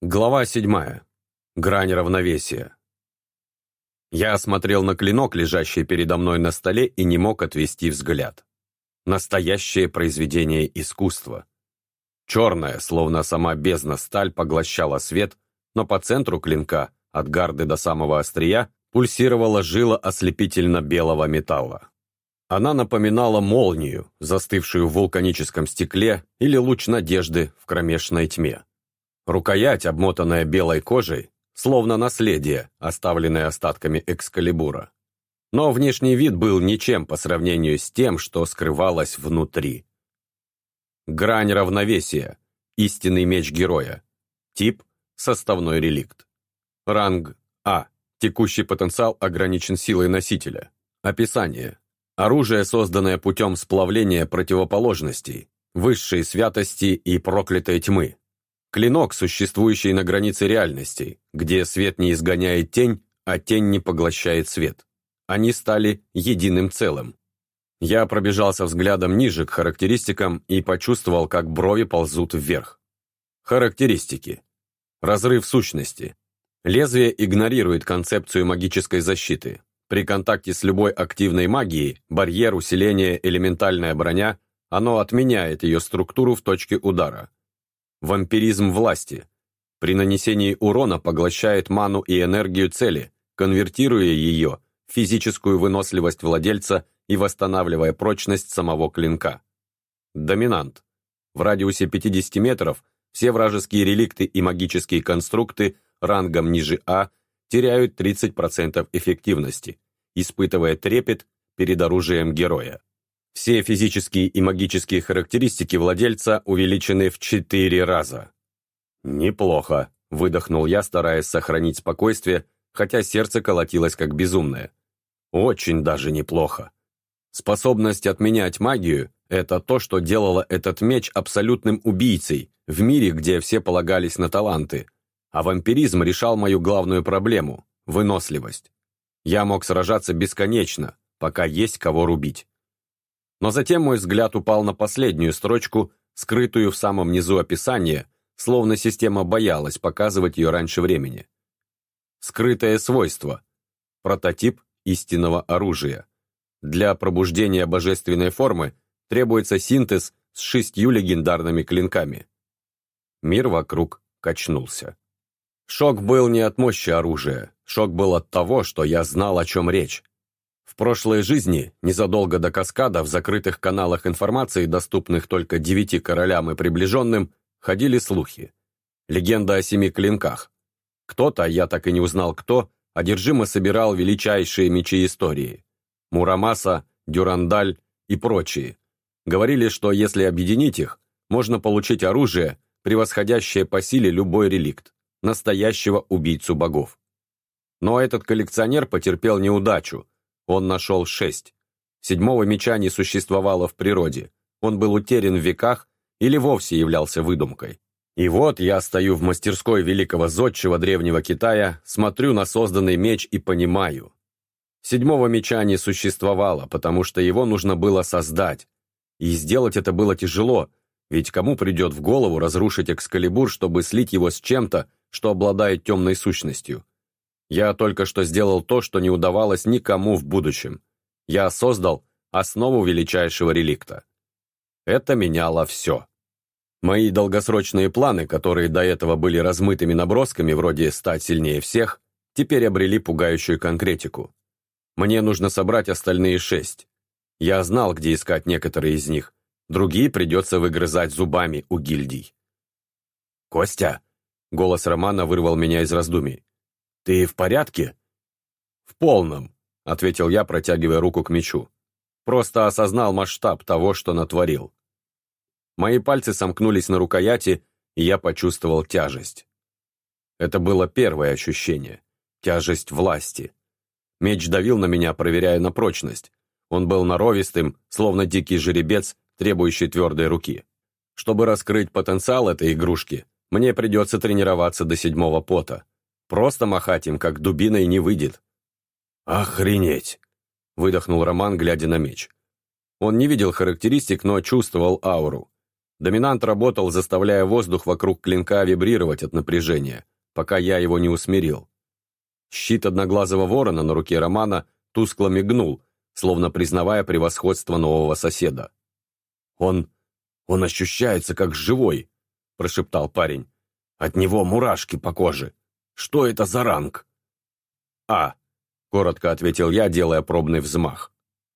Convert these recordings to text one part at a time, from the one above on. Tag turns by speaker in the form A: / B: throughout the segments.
A: Глава седьмая. Грань равновесия. Я смотрел на клинок, лежащий передо мной на столе, и не мог отвести взгляд. Настоящее произведение искусства. Черная, словно сама бездна сталь, поглощала свет, но по центру клинка, от гарды до самого острия, пульсировала жила ослепительно-белого металла. Она напоминала молнию, застывшую в вулканическом стекле, или луч надежды в кромешной тьме. Рукоять, обмотанная белой кожей, словно наследие, оставленное остатками экскалибура. Но внешний вид был ничем по сравнению с тем, что скрывалось внутри. Грань равновесия. Истинный меч героя. Тип – составной реликт. Ранг А. Текущий потенциал ограничен силой носителя. Описание. Оружие, созданное путем сплавления противоположностей, высшей святости и проклятой тьмы, Клинок, существующий на границе реальностей, где свет не изгоняет тень, а тень не поглощает свет. Они стали единым целым. Я пробежался взглядом ниже к характеристикам и почувствовал, как брови ползут вверх. Характеристики. Разрыв сущности. Лезвие игнорирует концепцию магической защиты. При контакте с любой активной магией, барьер, усиление, элементальная броня, оно отменяет ее структуру в точке удара. Вампиризм власти. При нанесении урона поглощает ману и энергию цели, конвертируя ее в физическую выносливость владельца и восстанавливая прочность самого клинка. Доминант. В радиусе 50 метров все вражеские реликты и магические конструкты рангом ниже А теряют 30% эффективности, испытывая трепет перед оружием героя. Все физические и магические характеристики владельца увеличены в четыре раза. «Неплохо», – выдохнул я, стараясь сохранить спокойствие, хотя сердце колотилось как безумное. «Очень даже неплохо. Способность отменять магию – это то, что делало этот меч абсолютным убийцей в мире, где все полагались на таланты, а вампиризм решал мою главную проблему – выносливость. Я мог сражаться бесконечно, пока есть кого рубить. Но затем мой взгляд упал на последнюю строчку, скрытую в самом низу описания, словно система боялась показывать ее раньше времени. Скрытое свойство. Прототип истинного оружия. Для пробуждения божественной формы требуется синтез с шестью легендарными клинками. Мир вокруг качнулся. Шок был не от мощи оружия, шок был от того, что я знал, о чем речь. Прошлой жизни, незадолго до каскада, в закрытых каналах информации, доступных только девяти королям и приближенным, ходили слухи. Легенда о семи клинках. Кто-то, я так и не узнал кто, одержимо собирал величайшие мечи истории. Мурамаса, Дюрандаль и прочие. Говорили, что если объединить их, можно получить оружие, превосходящее по силе любой реликт, настоящего убийцу богов. Но этот коллекционер потерпел неудачу, он нашел шесть. Седьмого меча не существовало в природе. Он был утерян в веках или вовсе являлся выдумкой. И вот я стою в мастерской великого зодчего древнего Китая, смотрю на созданный меч и понимаю. Седьмого меча не существовало, потому что его нужно было создать. И сделать это было тяжело, ведь кому придет в голову разрушить Экскалибур, чтобы слить его с чем-то, что обладает темной сущностью? Я только что сделал то, что не удавалось никому в будущем. Я создал основу величайшего реликта. Это меняло все. Мои долгосрочные планы, которые до этого были размытыми набросками, вроде «стать сильнее всех», теперь обрели пугающую конкретику. Мне нужно собрать остальные шесть. Я знал, где искать некоторые из них. Другие придется выгрызать зубами у гильдий. «Костя!» — голос Романа вырвал меня из раздумий. «Ты в порядке?» «В полном», — ответил я, протягивая руку к мечу. «Просто осознал масштаб того, что натворил». Мои пальцы сомкнулись на рукояти, и я почувствовал тяжесть. Это было первое ощущение — тяжесть власти. Меч давил на меня, проверяя на прочность. Он был норовистым, словно дикий жеребец, требующий твердой руки. Чтобы раскрыть потенциал этой игрушки, мне придется тренироваться до седьмого пота. Просто махать им, как дубиной, не выйдет. «Охренеть!» — выдохнул Роман, глядя на меч. Он не видел характеристик, но чувствовал ауру. Доминант работал, заставляя воздух вокруг клинка вибрировать от напряжения, пока я его не усмирил. Щит одноглазого ворона на руке Романа тускло мигнул, словно признавая превосходство нового соседа. «Он... он ощущается как живой», — прошептал парень. «От него мурашки по коже. Что это за ранг?» «А», — коротко ответил я, делая пробный взмах.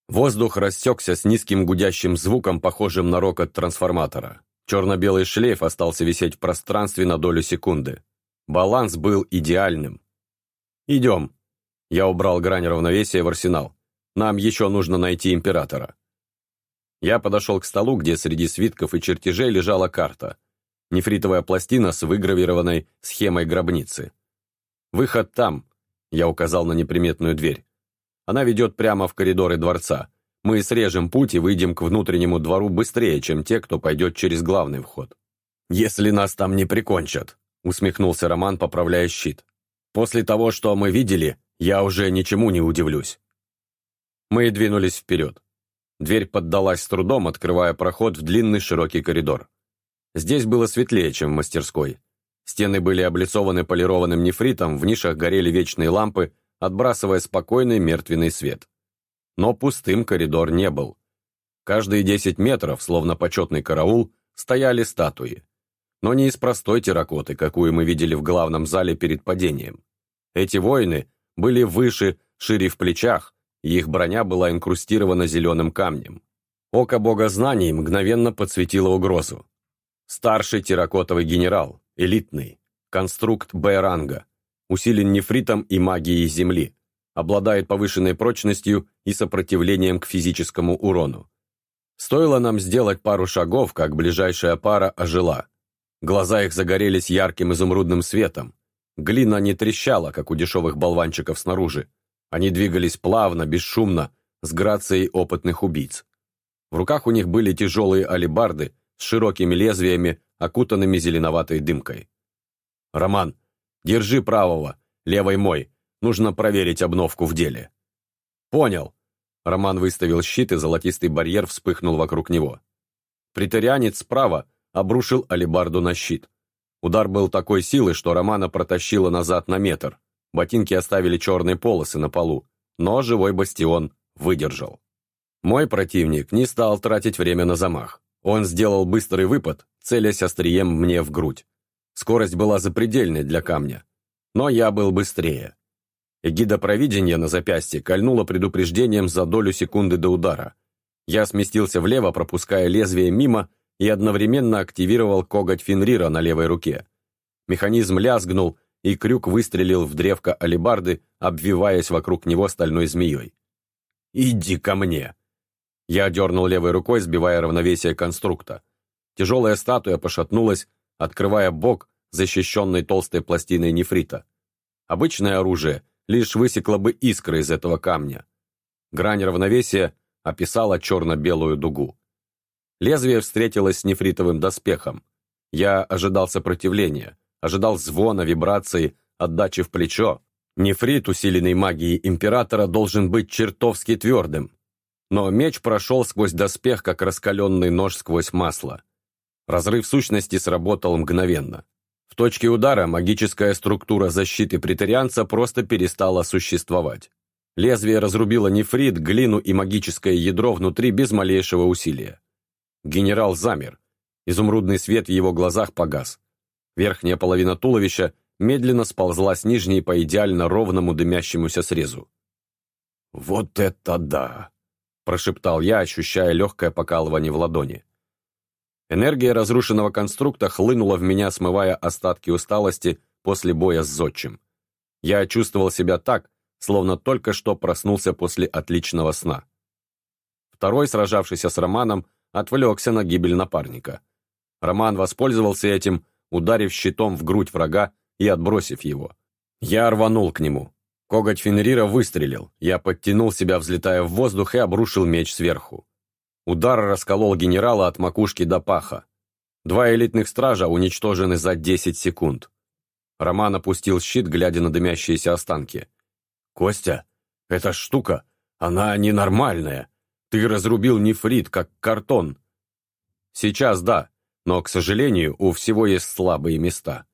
A: Воздух рассекся с низким гудящим звуком, похожим на рокот трансформатора. Черно-белый шлейф остался висеть в пространстве на долю секунды. Баланс был идеальным. «Идем». Я убрал грань равновесия в арсенал. Нам еще нужно найти императора. Я подошел к столу, где среди свитков и чертежей лежала карта. Нефритовая пластина с выгравированной схемой гробницы. «Выход там», — я указал на неприметную дверь. Она ведет прямо в коридоры дворца. Мы срежем путь и выйдем к внутреннему двору быстрее, чем те, кто пойдет через главный вход. «Если нас там не прикончат», — усмехнулся Роман, поправляя щит. «После того, что мы видели, я уже ничему не удивлюсь». Мы двинулись вперед. Дверь поддалась с трудом, открывая проход в длинный широкий коридор. Здесь было светлее, чем в мастерской. Стены были облицованы полированным нефритом, в нишах горели вечные лампы, отбрасывая спокойный мертвенный свет. Но пустым коридор не был. Каждые десять метров, словно почетный караул, стояли статуи. Но не из простой терракоты, какую мы видели в главном зале перед падением. Эти воины были выше, шире в плечах, и их броня была инкрустирована зеленым камнем. Око бога знаний мгновенно подсветило угрозу. Старший терракотовый генерал, элитный, конструкт Б-ранга, усилен нефритом и магией Земли, обладает повышенной прочностью и сопротивлением к физическому урону. Стоило нам сделать пару шагов, как ближайшая пара ожила. Глаза их загорелись ярким изумрудным светом. Глина не трещала, как у дешевых болванчиков снаружи. Они двигались плавно, бесшумно, с грацией опытных убийц. В руках у них были тяжелые алебарды с широкими лезвиями, окутанными зеленоватой дымкой. «Роман, держи правого, левой мой. Нужно проверить обновку в деле». «Понял». Роман выставил щит, и золотистый барьер вспыхнул вокруг него. Притарианец справа обрушил алебарду на щит. Удар был такой силы, что Романа протащило назад на метр. Ботинки оставили черные полосы на полу, но живой бастион выдержал. Мой противник не стал тратить время на замах. Он сделал быстрый выпад, целясь острием мне в грудь. Скорость была запредельной для камня. Но я был быстрее. Эгида провидения на запястье кольнула предупреждением за долю секунды до удара. Я сместился влево, пропуская лезвие мимо, и одновременно активировал коготь Фенрира на левой руке. Механизм лязгнул, и крюк выстрелил в древко алебарды, обвиваясь вокруг него стальной змеей. «Иди ко мне!» Я дернул левой рукой, сбивая равновесие конструкта. Тяжелая статуя пошатнулась, открывая бок, защищенный толстой пластиной нефрита. Обычное оружие лишь высекло бы искры из этого камня. Грань равновесия описала черно-белую дугу. Лезвие встретилось с нефритовым доспехом. Я ожидал сопротивления, ожидал звона, вибрации, отдачи в плечо. Нефрит, усиленный магией императора, должен быть чертовски твердым. Но меч прошел сквозь доспех, как раскаленный нож сквозь масло. Разрыв сущности сработал мгновенно. В точке удара магическая структура защиты претарианца просто перестала существовать. Лезвие разрубило нефрит, глину и магическое ядро внутри без малейшего усилия. Генерал замер. Изумрудный свет в его глазах погас. Верхняя половина туловища медленно сползла с нижней по идеально ровному дымящемуся срезу. «Вот это да!» – прошептал я, ощущая легкое покалывание в ладони. Энергия разрушенного конструкта хлынула в меня, смывая остатки усталости после боя с зодчим. Я чувствовал себя так, словно только что проснулся после отличного сна. Второй, сражавшийся с Романом, отвлекся на гибель напарника. Роман воспользовался этим, ударив щитом в грудь врага и отбросив его. Я рванул к нему. Коготь Фенрира выстрелил. Я подтянул себя, взлетая в воздух, и обрушил меч сверху. Удар расколол генерала от макушки до паха. Два элитных стража уничтожены за 10 секунд. Роман опустил щит, глядя на дымящиеся останки. «Костя, эта штука, она ненормальная. Ты разрубил нефрит, как картон». «Сейчас да, Но, к сожалению, у всего есть слабые места.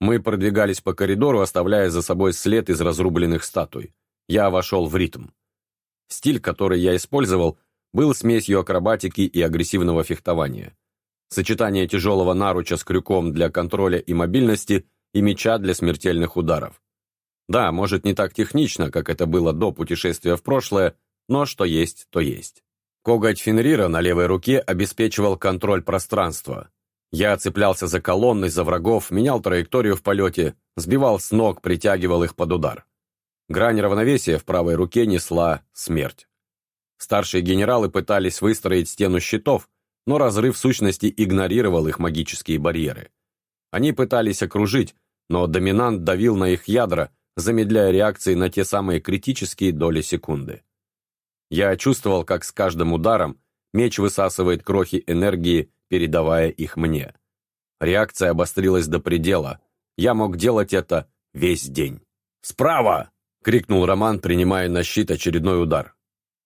A: Мы продвигались по коридору, оставляя за собой след из разрубленных статуй. Я вошел в ритм. Стиль, который я использовал, был смесью акробатики и агрессивного фехтования. Сочетание тяжелого наруча с крюком для контроля и мобильности и меча для смертельных ударов. Да, может не так технично, как это было до путешествия в прошлое, но что есть, то есть. Коготь Фенрира на левой руке обеспечивал контроль пространства. Я цеплялся за колонны, за врагов, менял траекторию в полете, сбивал с ног, притягивал их под удар. Грань равновесия в правой руке несла смерть. Старшие генералы пытались выстроить стену щитов, но разрыв сущности игнорировал их магические барьеры. Они пытались окружить, но доминант давил на их ядра, замедляя реакции на те самые критические доли секунды. Я чувствовал, как с каждым ударом меч высасывает крохи энергии, передавая их мне. Реакция обострилась до предела. Я мог делать это весь день. «Справа!» — крикнул Роман, принимая на щит очередной удар.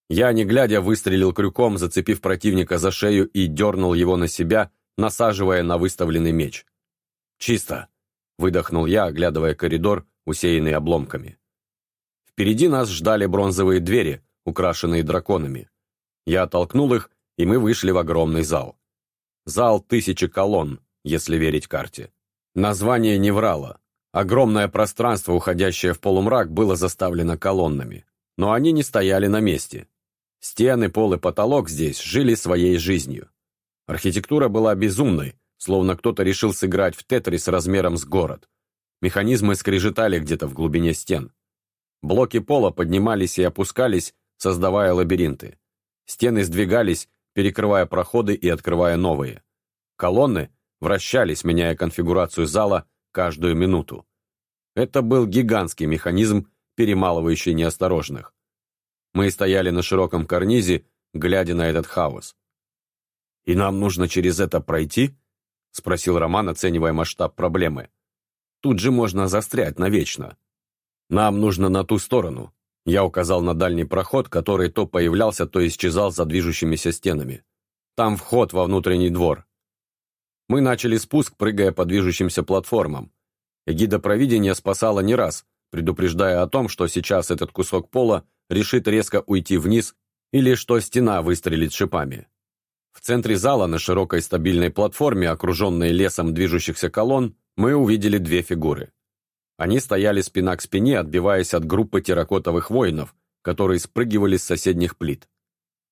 A: Я, не глядя, выстрелил крюком, зацепив противника за шею и дернул его на себя, насаживая на выставленный меч. «Чисто!» — выдохнул я, оглядывая коридор, усеянный обломками. Впереди нас ждали бронзовые двери, украшенные драконами. Я оттолкнул их, и мы вышли в огромный зал. Зал тысячи колонн, если верить карте. Название не врало. Огромное пространство, уходящее в полумрак, было заставлено колоннами. Но они не стояли на месте. Стены, пол и потолок здесь жили своей жизнью. Архитектура была безумной, словно кто-то решил сыграть в тетрис размером с город. Механизмы скрежетали где-то в глубине стен. Блоки пола поднимались и опускались, создавая лабиринты. Стены сдвигались, перекрывая проходы и открывая новые. Колонны вращались, меняя конфигурацию зала каждую минуту. Это был гигантский механизм, перемалывающий неосторожных. Мы стояли на широком карнизе, глядя на этот хаос. «И нам нужно через это пройти?» — спросил Роман, оценивая масштаб проблемы. «Тут же можно застрять навечно. Нам нужно на ту сторону». Я указал на дальний проход, который то появлялся, то исчезал за движущимися стенами. Там вход во внутренний двор. Мы начали спуск, прыгая по движущимся платформам. Эгида провидения спасала не раз, предупреждая о том, что сейчас этот кусок пола решит резко уйти вниз или что стена выстрелит шипами. В центре зала на широкой стабильной платформе, окруженной лесом движущихся колонн, мы увидели две фигуры. Они стояли спина к спине, отбиваясь от группы терракотовых воинов, которые спрыгивали с соседних плит.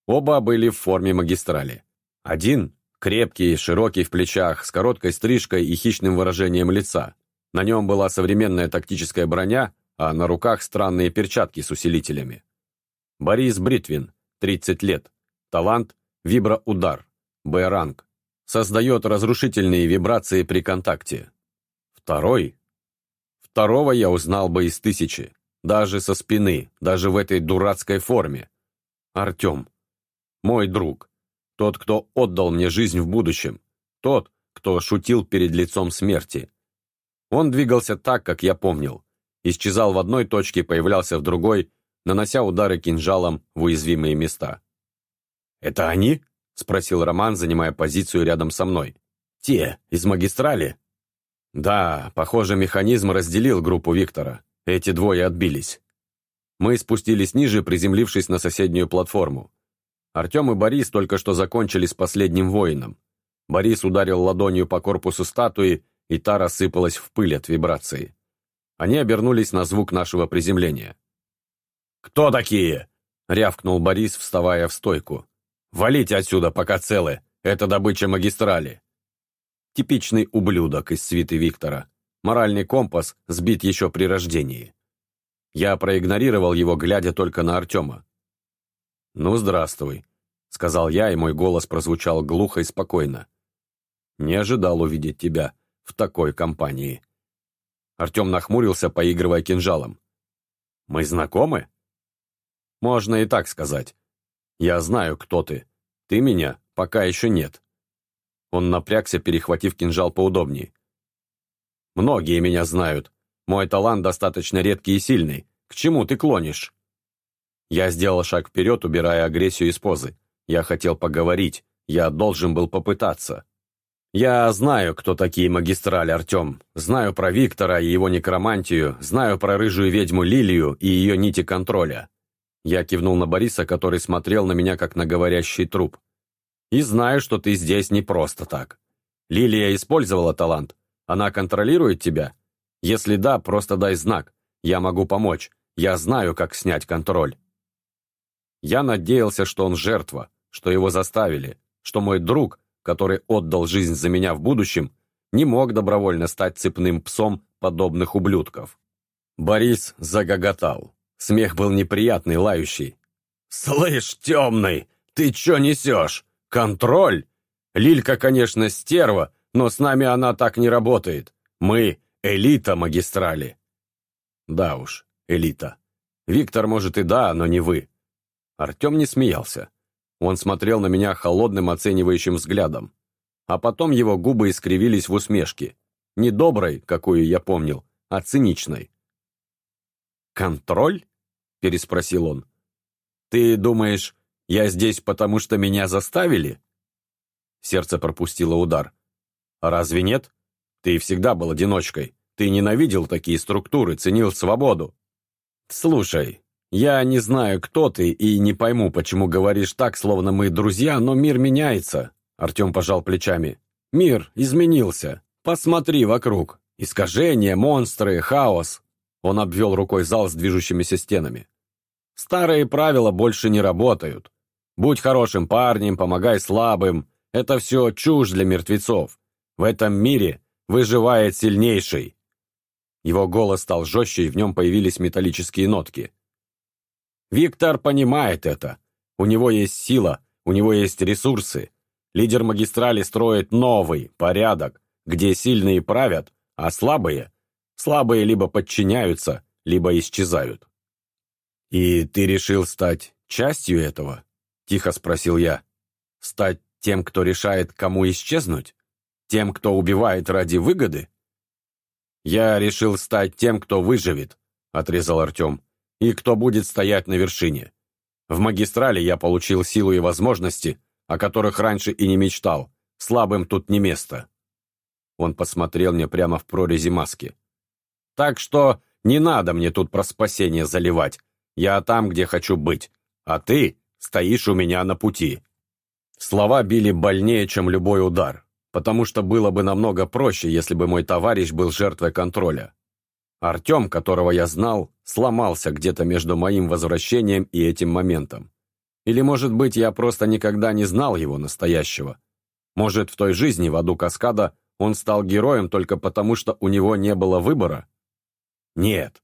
A: Оба были в форме магистрали. Один – крепкий, широкий в плечах, с короткой стрижкой и хищным выражением лица. На нем была современная тактическая броня, а на руках странные перчатки с усилителями. Борис Бритвин, 30 лет. Талант – виброудар, Б-ранг. Создает разрушительные вибрации при контакте. Второй. Второго я узнал бы из тысячи. Даже со спины, даже в этой дурацкой форме. Артем. Мой друг. Тот, кто отдал мне жизнь в будущем. Тот, кто шутил перед лицом смерти. Он двигался так, как я помнил. Исчезал в одной точке, появлялся в другой, нанося удары кинжалом в уязвимые места. «Это они?» — спросил Роман, занимая позицию рядом со мной. «Те, из магистрали?» «Да, похоже, механизм разделил группу Виктора. Эти двое отбились». Мы спустились ниже, приземлившись на соседнюю платформу. Артем и Борис только что закончили с последним воином. Борис ударил ладонью по корпусу статуи, и та рассыпалась в пыль от вибрации. Они обернулись на звук нашего приземления. «Кто такие?» — рявкнул Борис, вставая в стойку. «Валите отсюда, пока целы. Это добыча магистрали». Типичный ублюдок из свиты Виктора. Моральный компас сбит еще при рождении. Я проигнорировал его, глядя только на Артема. «Ну, здравствуй», — сказал я, и мой голос прозвучал глухо и спокойно. «Не ожидал увидеть тебя в такой компании». Артем нахмурился, поигрывая кинжалом. «Мы знакомы?» Можно и так сказать. Я знаю, кто ты. Ты меня пока еще нет. Он напрягся, перехватив кинжал поудобнее. Многие меня знают. Мой талант достаточно редкий и сильный. К чему ты клонишь? Я сделал шаг вперед, убирая агрессию из позы. Я хотел поговорить. Я должен был попытаться. «Я знаю, кто такие магистрали, Артем. Знаю про Виктора и его некромантию, знаю про рыжую ведьму Лилию и ее нити контроля». Я кивнул на Бориса, который смотрел на меня, как на говорящий труп. «И знаю, что ты здесь не просто так. Лилия использовала талант. Она контролирует тебя? Если да, просто дай знак. Я могу помочь. Я знаю, как снять контроль». Я надеялся, что он жертва, что его заставили, что мой друг, который отдал жизнь за меня в будущем, не мог добровольно стать цепным псом подобных ублюдков. Борис загоготал. Смех был неприятный, лающий. «Слышь, темный, ты чё несешь? Контроль? Лилька, конечно, стерва, но с нами она так не работает. Мы — элита магистрали». «Да уж, элита. Виктор, может, и да, но не вы. Артем не смеялся. Он смотрел на меня холодным оценивающим взглядом. А потом его губы искривились в усмешке. Не доброй, какую я помнил, а циничной. «Контроль?» – переспросил он. «Ты думаешь, я здесь потому, что меня заставили?» Сердце пропустило удар. «А разве нет? Ты всегда был одиночкой. Ты ненавидел такие структуры, ценил свободу. Слушай, «Я не знаю, кто ты, и не пойму, почему говоришь так, словно мы друзья, но мир меняется», — Артем пожал плечами. «Мир изменился. Посмотри вокруг. Искажения, монстры, хаос». Он обвел рукой зал с движущимися стенами. «Старые правила больше не работают. Будь хорошим парнем, помогай слабым. Это все чушь для мертвецов. В этом мире выживает сильнейший». Его голос стал жестче, и в нем появились металлические нотки. Виктор понимает это. У него есть сила, у него есть ресурсы. Лидер магистрали строит новый порядок, где сильные правят, а слабые, слабые либо подчиняются, либо исчезают. «И ты решил стать частью этого?» – тихо спросил я. «Стать тем, кто решает, кому исчезнуть? Тем, кто убивает ради выгоды?» «Я решил стать тем, кто выживет», – отрезал Артем и кто будет стоять на вершине. В магистрали я получил силу и возможности, о которых раньше и не мечтал. Слабым тут не место. Он посмотрел мне прямо в прорези маски. Так что не надо мне тут про спасение заливать. Я там, где хочу быть. А ты стоишь у меня на пути. Слова били больнее, чем любой удар, потому что было бы намного проще, если бы мой товарищ был жертвой контроля. Артем, которого я знал, сломался где-то между моим возвращением и этим моментом. Или, может быть, я просто никогда не знал его настоящего. Может, в той жизни в аду Каскада он стал героем только потому, что у него не было выбора? Нет,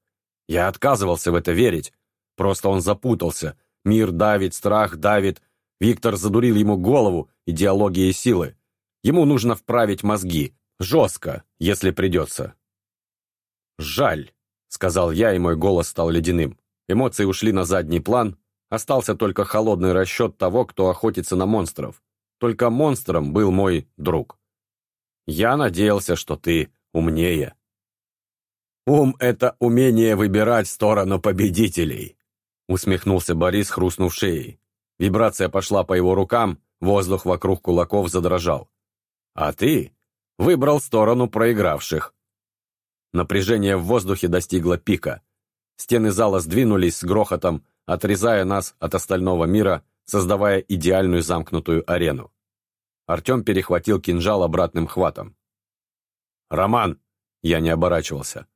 A: я отказывался в это верить. Просто он запутался. Мир давит, страх давит. Виктор задурил ему голову идеологией силы. Ему нужно вправить мозги. Жестко, если придется. «Жаль», — сказал я, и мой голос стал ледяным. Эмоции ушли на задний план, остался только холодный расчет того, кто охотится на монстров. Только монстром был мой друг. Я надеялся, что ты умнее. «Ум — это умение выбирать сторону победителей», — усмехнулся Борис, хрустнув шеей. Вибрация пошла по его рукам, воздух вокруг кулаков задрожал. «А ты выбрал сторону проигравших. Напряжение в воздухе достигло пика. Стены зала сдвинулись с грохотом, отрезая нас от остального мира, создавая идеальную замкнутую арену. Артем перехватил кинжал обратным хватом. «Роман!» — я не оборачивался.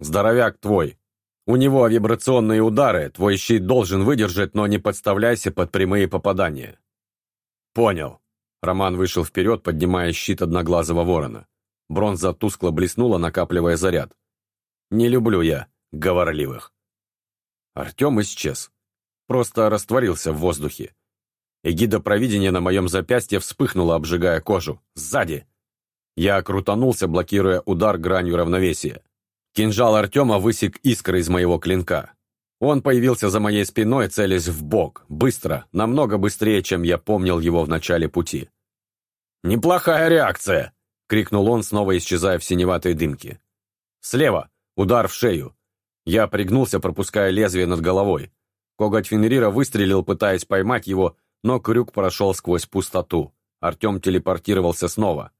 A: «Здоровяк твой! У него вибрационные удары, твой щит должен выдержать, но не подставляйся под прямые попадания». «Понял». Роман вышел вперед, поднимая щит одноглазого ворона. Бронза тускло блеснула, накапливая заряд. «Не люблю я говорливых». Артем исчез. Просто растворился в воздухе. Эгида провидения на моем запястье вспыхнула, обжигая кожу. Сзади! Я крутанулся, блокируя удар гранью равновесия. Кинжал Артема высек искры из моего клинка. Он появился за моей спиной, целясь в бок, быстро, намного быстрее, чем я помнил его в начале пути. «Неплохая реакция!» крикнул он, снова исчезая в синеватой дымке. «Слева! Удар в шею!» Я пригнулся, пропуская лезвие над головой. Коготь Фенрира выстрелил, пытаясь поймать его, но крюк прошел сквозь пустоту. Артем телепортировался снова.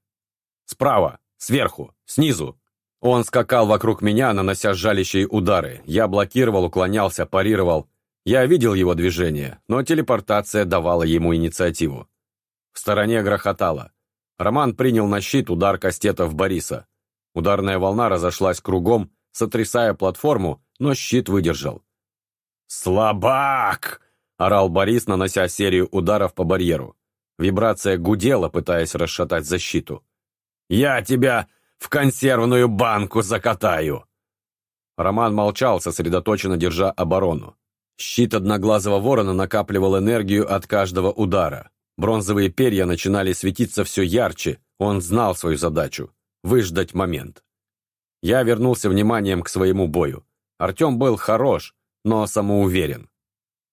A: Справа, сверху, снизу. Он скакал вокруг меня, нанося жалящие удары. Я блокировал, уклонялся, парировал. Я видел его движение, но телепортация давала ему инициативу. В стороне грохотало. Роман принял на щит удар кастета в Бориса. Ударная волна разошлась кругом, сотрясая платформу, но щит выдержал. «Слабак!» – орал Борис, нанося серию ударов по барьеру. Вибрация гудела, пытаясь расшатать защиту. «Я тебя в консервную банку закатаю!» Роман молчал, сосредоточенно держа оборону. Щит одноглазого ворона накапливал энергию от каждого удара. Бронзовые перья начинали светиться все ярче, он знал свою задачу – выждать момент. Я вернулся вниманием к своему бою. Артем был хорош, но самоуверен.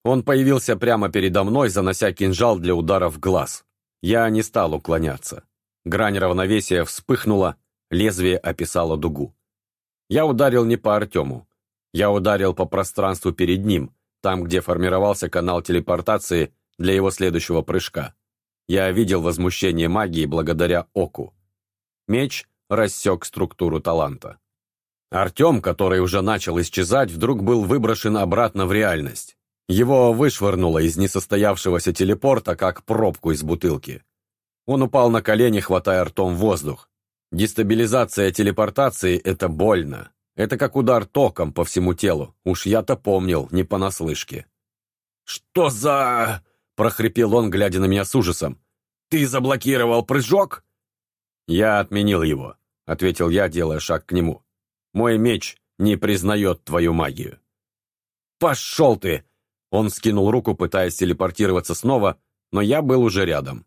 A: Он появился прямо передо мной, занося кинжал для удара в глаз. Я не стал уклоняться. Грань равновесия вспыхнула, лезвие описало дугу. Я ударил не по Артему. Я ударил по пространству перед ним, там, где формировался канал телепортации для его следующего прыжка. Я видел возмущение магии благодаря оку. Меч рассек структуру таланта. Артем, который уже начал исчезать, вдруг был выброшен обратно в реальность. Его вышвырнуло из несостоявшегося телепорта, как пробку из бутылки. Он упал на колени, хватая ртом воздух. Дестабилизация телепортации – это больно. Это как удар током по всему телу. Уж я-то помнил, не понаслышке. «Что за...» прохрипел он, глядя на меня с ужасом. «Ты заблокировал прыжок?» «Я отменил его», — ответил я, делая шаг к нему. «Мой меч не признает твою магию». «Пошел ты!» Он скинул руку, пытаясь телепортироваться снова, но я был уже рядом.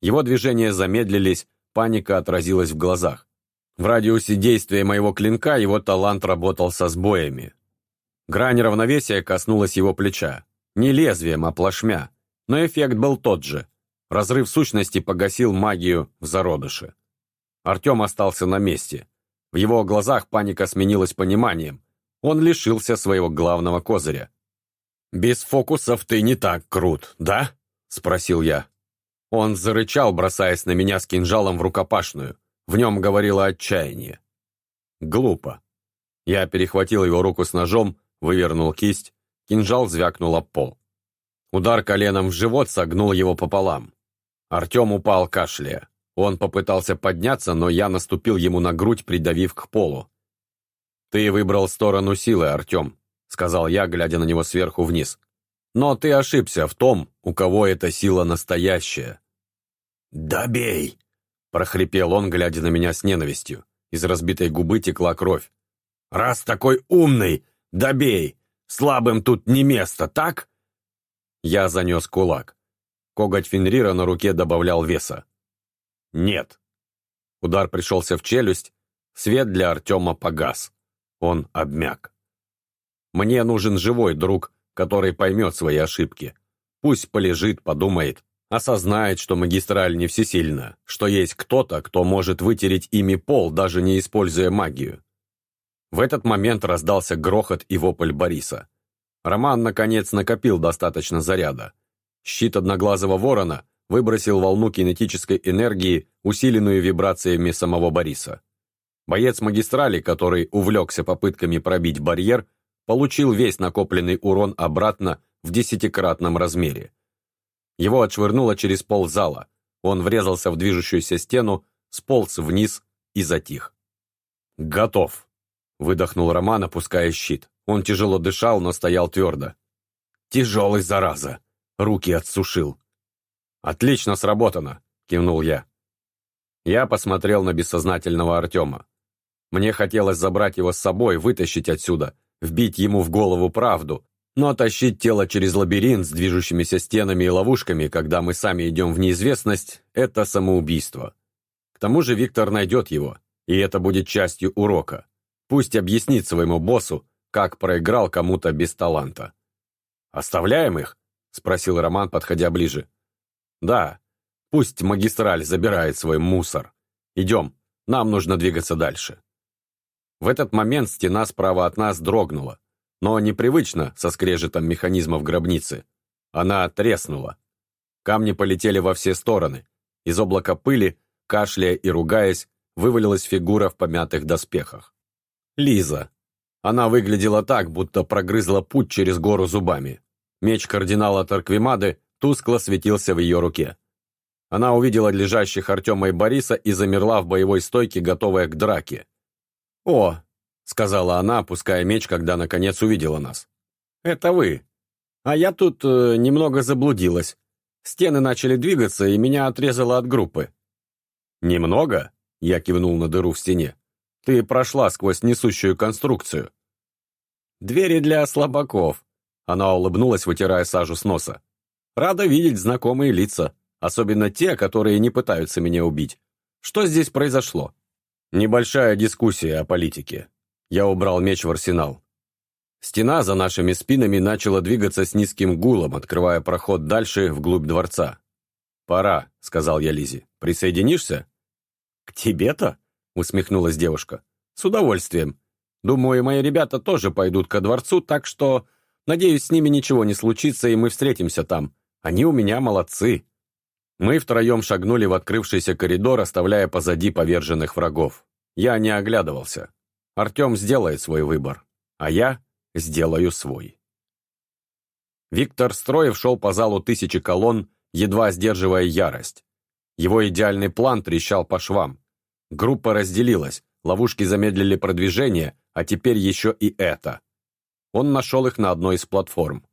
A: Его движения замедлились, паника отразилась в глазах. В радиусе действия моего клинка его талант работал со сбоями. Грань равновесия коснулась его плеча. Не лезвием, а плашмя но эффект был тот же. Разрыв сущности погасил магию в зародыше. Артем остался на месте. В его глазах паника сменилась пониманием. Он лишился своего главного козыря. «Без фокусов ты не так крут, да?» — спросил я. Он зарычал, бросаясь на меня с кинжалом в рукопашную. В нем говорило отчаяние. Глупо. Я перехватил его руку с ножом, вывернул кисть, кинжал звякнул об пол. Удар коленом в живот согнул его пополам. Артем упал кашляя. Он попытался подняться, но я наступил ему на грудь, придавив к полу. «Ты выбрал сторону силы, Артем», — сказал я, глядя на него сверху вниз. «Но ты ошибся в том, у кого эта сила настоящая». «Добей!» — прохрипел он, глядя на меня с ненавистью. Из разбитой губы текла кровь. «Раз такой умный, добей! Слабым тут не место, так?» Я занес кулак. Коготь Фенрира на руке добавлял веса. «Нет». Удар пришелся в челюсть, свет для Артема погас. Он обмяк. «Мне нужен живой друг, который поймет свои ошибки. Пусть полежит, подумает, осознает, что магистраль не всесильна, что есть кто-то, кто может вытереть ими пол, даже не используя магию». В этот момент раздался грохот и вопль Бориса. Роман, наконец, накопил достаточно заряда. Щит одноглазого ворона выбросил волну кинетической энергии, усиленную вибрациями самого Бориса. Боец магистрали, который увлекся попытками пробить барьер, получил весь накопленный урон обратно в десятикратном размере. Его отшвырнуло через пол зала. Он врезался в движущуюся стену, сполз вниз и затих. «Готов!» — выдохнул Роман, опуская щит. Он тяжело дышал, но стоял твердо. «Тяжелый, зараза!» Руки отсушил. «Отлично сработано!» — кивнул я. Я посмотрел на бессознательного Артема. Мне хотелось забрать его с собой, вытащить отсюда, вбить ему в голову правду, но тащить тело через лабиринт с движущимися стенами и ловушками, когда мы сами идем в неизвестность, это самоубийство. К тому же Виктор найдет его, и это будет частью урока. Пусть объяснит своему боссу, как проиграл кому-то без таланта. «Оставляем их?» — спросил Роман, подходя ближе. «Да, пусть магистраль забирает свой мусор. Идем, нам нужно двигаться дальше». В этот момент стена справа от нас дрогнула, но непривычно со скрежетом механизмов гробницы. Она треснула. Камни полетели во все стороны. Из облака пыли, кашляя и ругаясь, вывалилась фигура в помятых доспехах. Лиза. Она выглядела так, будто прогрызла путь через гору зубами. Меч кардинала Тарквимады тускло светился в ее руке. Она увидела лежащих Артема и Бориса и замерла в боевой стойке, готовая к драке. «О!» — сказала она, опуская меч, когда наконец увидела нас. «Это вы. А я тут э, немного заблудилась. Стены начали двигаться, и меня отрезало от группы». «Немного?» — я кивнул на дыру в стене. «Ты прошла сквозь несущую конструкцию». «Двери для слабаков», — она улыбнулась, вытирая сажу с носа. «Рада видеть знакомые лица» особенно те, которые не пытаются меня убить. Что здесь произошло? Небольшая дискуссия о политике. Я убрал меч в арсенал. Стена за нашими спинами начала двигаться с низким гулом, открывая проход дальше, вглубь дворца. «Пора», — сказал я Лизе. «Присоединишься?» «К тебе-то?» — усмехнулась девушка. «С удовольствием. Думаю, мои ребята тоже пойдут ко дворцу, так что, надеюсь, с ними ничего не случится, и мы встретимся там. Они у меня молодцы». Мы втроем шагнули в открывшийся коридор, оставляя позади поверженных врагов. Я не оглядывался. Артем сделает свой выбор, а я сделаю свой. Виктор Строев шел по залу тысячи колонн, едва сдерживая ярость. Его идеальный план трещал по швам. Группа разделилась, ловушки замедлили продвижение, а теперь еще и это. Он нашел их на одной из платформ.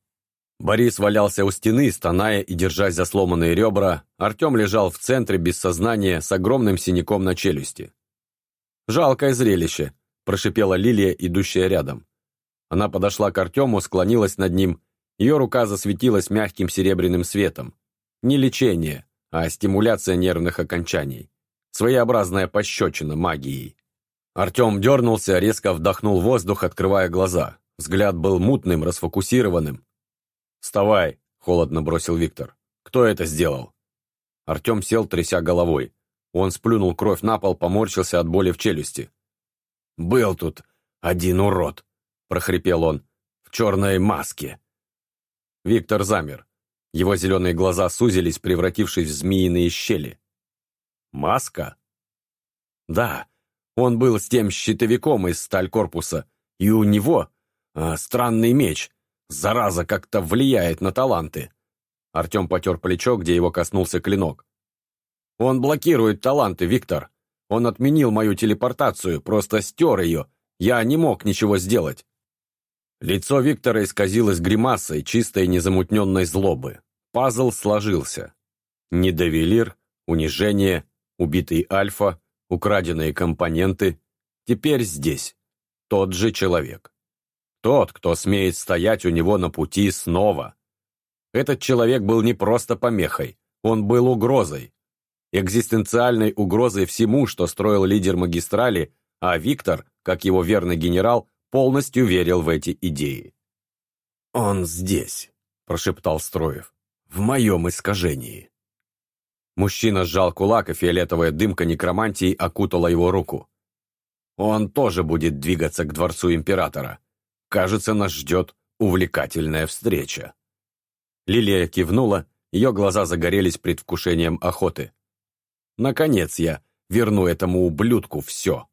A: Борис валялся у стены, стоная и держась за сломанные ребра. Артем лежал в центре без сознания с огромным синяком на челюсти. «Жалкое зрелище», – прошипела Лилия, идущая рядом. Она подошла к Артему, склонилась над ним. Ее рука засветилась мягким серебряным светом. Не лечение, а стимуляция нервных окончаний. Своеобразная пощечина магией. Артем дернулся, резко вдохнул воздух, открывая глаза. Взгляд был мутным, расфокусированным. «Вставай!» — холодно бросил Виктор. «Кто это сделал?» Артем сел, тряся головой. Он сплюнул кровь на пол, поморщился от боли в челюсти. «Был тут один урод!» — прохрипел он. «В черной маске!» Виктор замер. Его зеленые глаза сузились, превратившись в змеиные щели. «Маска?» «Да, он был с тем щитовиком из сталь корпуса, и у него а, странный меч, Зараза как-то влияет на таланты. Артем потер плечо, где его коснулся клинок. Он блокирует таланты, Виктор. Он отменил мою телепортацию, просто стер ее. Я не мог ничего сделать. Лицо Виктора исказилось гримасой чистой незамутненной злобы. Пазл сложился. Недовелир, унижение, убитый Альфа, украденные компоненты. Теперь здесь. Тот же человек. Тот, кто смеет стоять у него на пути снова. Этот человек был не просто помехой, он был угрозой. Экзистенциальной угрозой всему, что строил лидер магистрали, а Виктор, как его верный генерал, полностью верил в эти идеи. «Он здесь», – прошептал Строев, – «в моем искажении». Мужчина сжал кулак, и фиолетовая дымка некромантии окутала его руку. Он тоже будет двигаться к дворцу императора. Кажется, нас ждет увлекательная встреча». Лилия кивнула, ее глаза загорелись предвкушением охоты. «Наконец я верну этому ублюдку все».